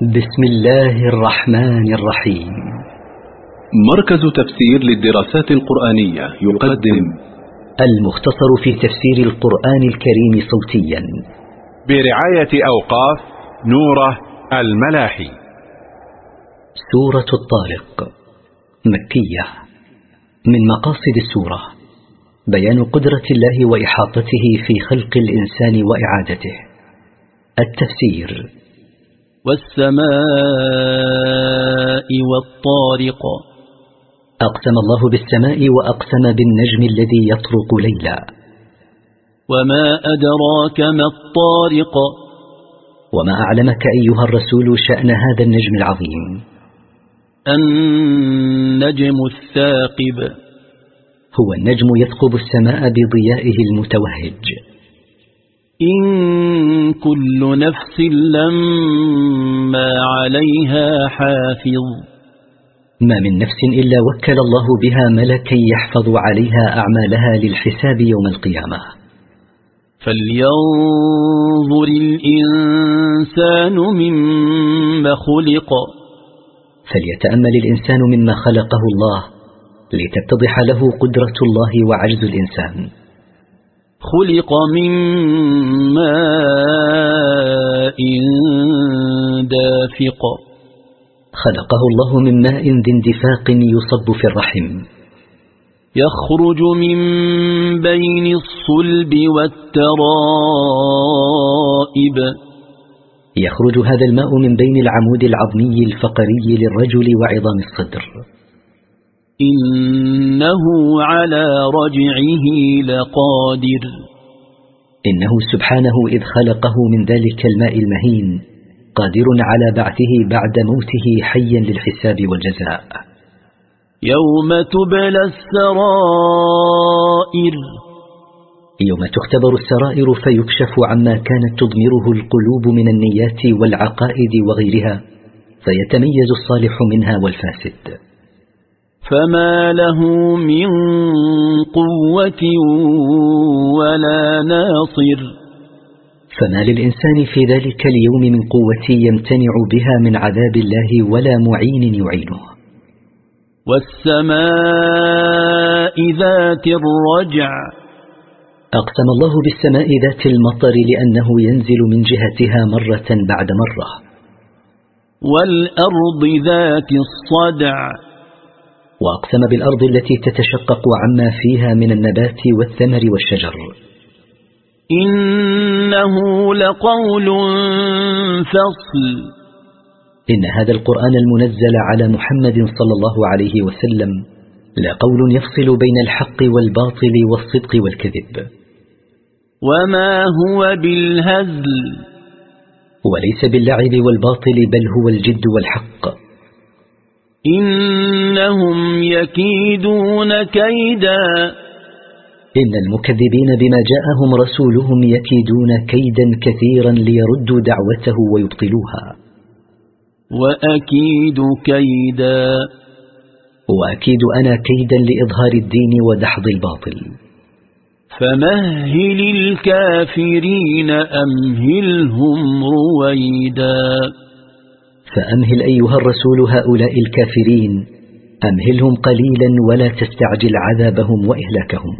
بسم الله الرحمن الرحيم. مركز تفسير للدراسات القرآنية يقدم المختصر في تفسير القرآن الكريم صوتيا. برعاية أوقاف نوره الملاحي. سورة الطارق مكية. من مقاصد السورة بيان قدرة الله وإحاطته في خلق الإنسان وإعادته. التفسير والسماء والطارق. أقسم الله بالسماء وأقسم بالنجم الذي يطرق ليلا. وما أدراك ما الطارق. وما أعلمك أيها الرسول شأن هذا النجم العظيم. النجم الثاقب. هو النجم يثقب السماء بضيائه المتوهج. إن كل نفس لما عليها حافظ. ما من نفس إلا وكل الله بها ملكا يحفظ عليها أعمالها للحساب يوم القيامة. فلينظر الإنسان مما خلق. فليتأمل الإنسان مما خلقه الله لتتضح له قدرة الله وعجز الإنسان. خلق من ماء دافق. خلقه الله من ماء ذي اندفاق يصب في الرحم. يخرج من بين الصلب والترائب. يخرج هذا الماء من بين العمود العظمي الفقري للرجل وعظام الصدر. إنه على رجعه لقادر. إنه سبحانه إذ خلقه من ذلك الماء المهين قادر على بعثه بعد موته حيا للحساب والجزاء. يوم تبلى السرائر. يوم تختبر السرائر فيكشف عما كانت تضمره القلوب من النيات والعقائد وغيرها فيتميز الصالح منها والفاسد. فما له من قوة ولا ناصر فما للإنسان في ذلك اليوم من قوة يمتنع بها من عذاب الله ولا معين يعينه. والسماء ذات الرجع أقسم الله بالسماء ذات المطر لأنه ينزل من جهتها مرة بعد مرة. والأرض ذات الصدع وأقسم بالأرض التي تتشقق عما فيها من النبات والثمر والشجر. إنه لقول فصل. إن هذا القرآن المنزل على محمد صلى الله عليه وسلم لقول يفصل بين الحق والباطل والصدق والكذب. وما هو بالهزل. وليس باللعب والباطل بل هو الجد والحق. إنهم يكيدون كيدا. إن المكذبين بما جاءهم رسولهم يكيدون كيدا كثيرا ليردوا دعوته ويبطلوها. وأكيد كيدا. وأكيد أنا كيدا لإظهار الدين ودحض الباطل. فمهل الكافرين أمهلهم رويدا. فأمهل أيها الرسول هؤلاء الكافرين أمهلهم قليلا ولا تستعجل عذابهم وإهلاكهم.